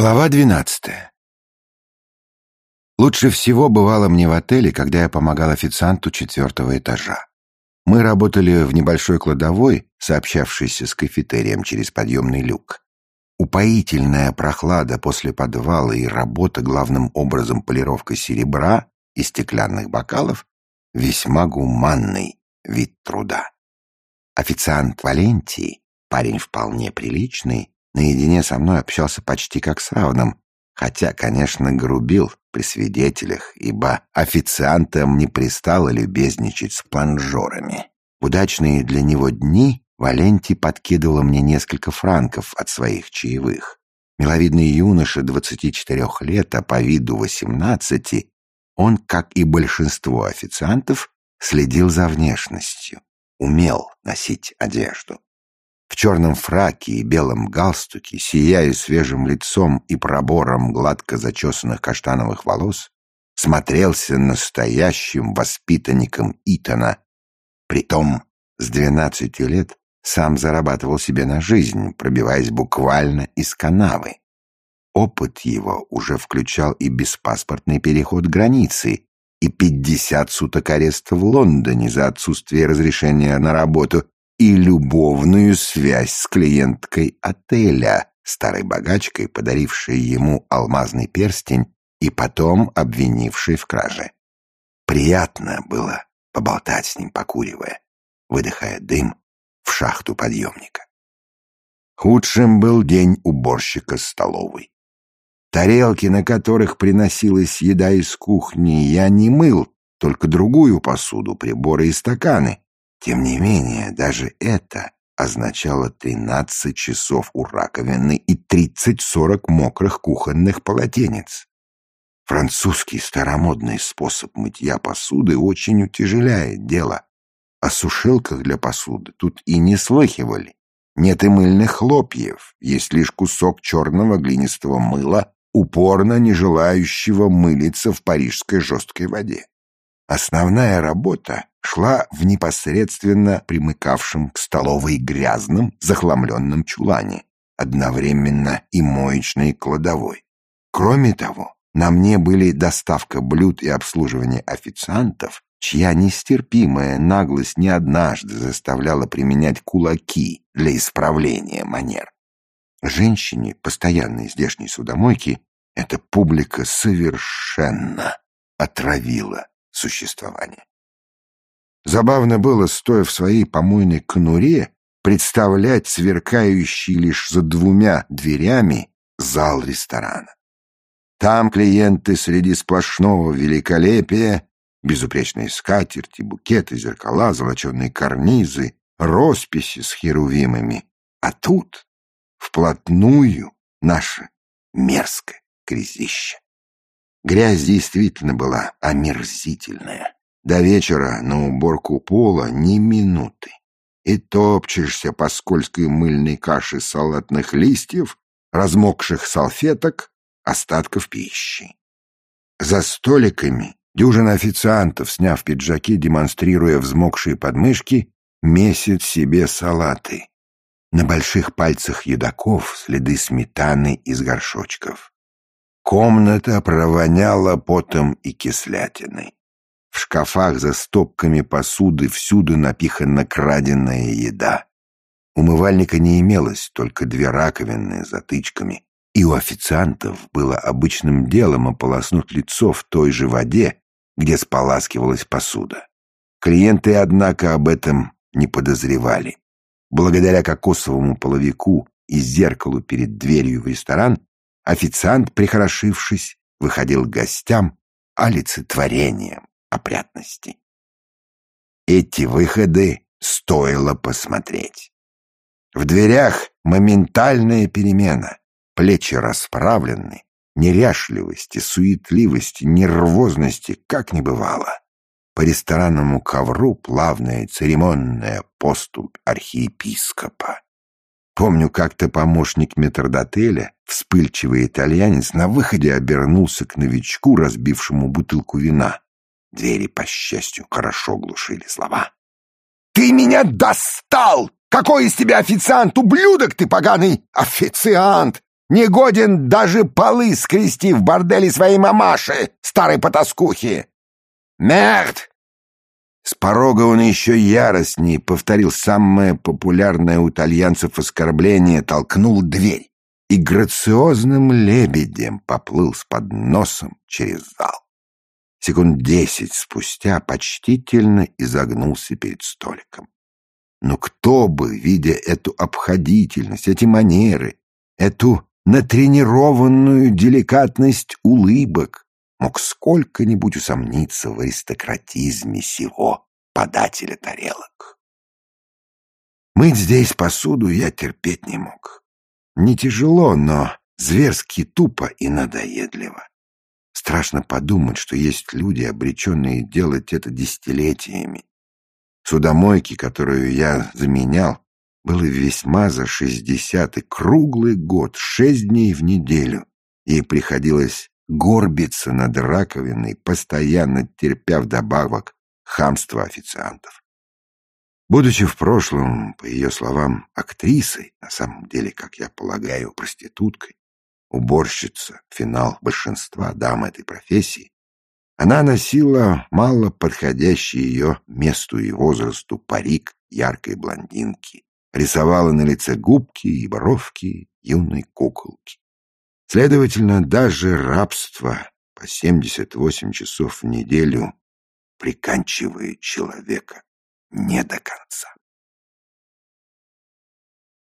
Глава двенадцатая. Лучше всего бывало мне в отеле, когда я помогал официанту четвертого этажа. Мы работали в небольшой кладовой, сообщавшейся с кафетерием через подъемный люк. Упоительная прохлада после подвала и работа главным образом полировкой серебра и стеклянных бокалов — весьма гуманный вид труда. Официант Валентий, парень вполне приличный, наедине со мной общался почти как с равным, хотя, конечно, грубил при свидетелях, ибо официантам не пристало любезничать с планжорами. В удачные для него дни Валентий подкидывал мне несколько франков от своих чаевых. Миловидный юноша 24 лет, а по виду 18, он, как и большинство официантов, следил за внешностью, умел носить одежду в черном фраке и белом галстуке, сияя свежим лицом и пробором гладко зачесанных каштановых волос, смотрелся настоящим воспитанником Итана. Притом с двенадцати лет сам зарабатывал себе на жизнь, пробиваясь буквально из канавы. Опыт его уже включал и беспаспортный переход границы, и пятьдесят суток ареста в Лондоне за отсутствие разрешения на работу, и любовную связь с клиенткой отеля, старой богачкой, подарившей ему алмазный перстень и потом обвинившей в краже. Приятно было поболтать с ним, покуривая, выдыхая дым в шахту подъемника. Худшим был день уборщика столовой. Тарелки, на которых приносилась еда из кухни, я не мыл, только другую посуду, приборы и стаканы, тем не менее, даже это означало тринадцать часов у раковины и тридцать-сорок мокрых кухонных полотенец. Французский старомодный способ мытья посуды очень утяжеляет дело. О сушилках для посуды тут и не слыхивали. Нет и мыльных хлопьев, есть лишь кусок черного глинистого мыла, упорно не желающего мылиться в парижской жесткой воде. Основная работа шла в непосредственно примыкавшем к столовой грязном, захламленном чулане, одновременно и моечной кладовой. Кроме того, на мне были доставка блюд и обслуживание официантов, чья нестерпимая наглость не однажды заставляла применять кулаки для исправления манер. Женщине, постоянной здешней судомойки, эта публика совершенно отравила существования. Забавно было, стоя в своей помойной конуре, представлять сверкающий лишь за двумя дверями зал ресторана. Там клиенты среди сплошного великолепия, безупречные скатерти, букеты, зеркала, золоченые карнизы, росписи с херувимами. А тут вплотную наше мерзкое грязище. Грязь действительно была омерзительная. До вечера на уборку пола ни минуты. И топчешься по скользкой мыльной каше салатных листьев, размокших салфеток, остатков пищи. За столиками дюжина официантов, сняв пиджаки, демонстрируя взмокшие подмышки, месят себе салаты. На больших пальцах едоков следы сметаны из горшочков. Комната провоняла потом и кислятиной. В шкафах за стопками посуды всюду напихана краденая еда. Умывальника не имелось, только две раковины с затычками, и у официантов было обычным делом ополоснуть лицо в той же воде, где споласкивалась посуда. Клиенты, однако, об этом не подозревали. Благодаря кокосовому половику и зеркалу перед дверью в ресторан Официант, прихорошившись, выходил к гостям олицетворением опрятности. Эти выходы стоило посмотреть. В дверях моментальная перемена, плечи расправлены, неряшливости, суетливости, нервозности как не бывало. По ресторанному ковру плавная церемонная поступь архиепископа. Помню, как-то помощник метрдотеля, вспыльчивый итальянец, на выходе обернулся к новичку, разбившему бутылку вина. Двери, по счастью, хорошо глушили слова. «Ты меня достал! Какой из тебя официант? Ублюдок ты поганый! Официант! Не годен даже полы скрести в борделе своей мамаши, старой потаскухи! Мерт!» С порога он еще яростней повторил самое популярное у итальянцев оскорбление, толкнул дверь и грациозным лебедем поплыл с подносом через зал. Секунд десять спустя почтительно изогнулся перед столиком. Но кто бы, видя эту обходительность, эти манеры, эту натренированную деликатность улыбок, мог сколько-нибудь усомниться в аристократизме сего подателя тарелок. Мыть здесь посуду я терпеть не мог. Не тяжело, но зверски тупо и надоедливо. Страшно подумать, что есть люди, обреченные делать это десятилетиями. Судомойки, которую я заменял, было весьма за шестьдесят и круглый год, шесть дней в неделю. Ей приходилось горбиться над раковиной, постоянно терпя вдобавок хамство официантов. Будучи в прошлом, по ее словам, актрисой, на самом деле, как я полагаю, проституткой, уборщица, финал большинства дам этой профессии, она носила мало подходящий ее месту и возрасту парик яркой блондинки, рисовала на лице губки и боровки юной куколки. Следовательно, даже рабство по 78 часов в неделю приканчивает человека не до конца.